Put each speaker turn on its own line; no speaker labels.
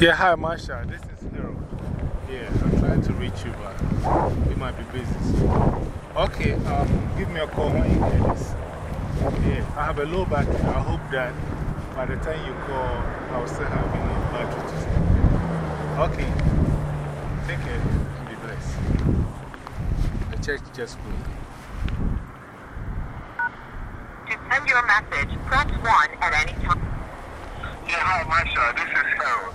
Yeah, hi, Marsha. This is Harold. Yeah, I'm trying to reach you, but you might be busy. Okay, um, give me a call when you get this. Yeah, I have a low battery. I hope that by the time you call, I'll still have enough battery to start. Okay, take care and be blessed. The church just closed.
To send your message, press 1 at any time.
Yeah, hi, Marsha. This is Harold.